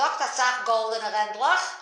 gesagt, das sagt goldene Rennblach.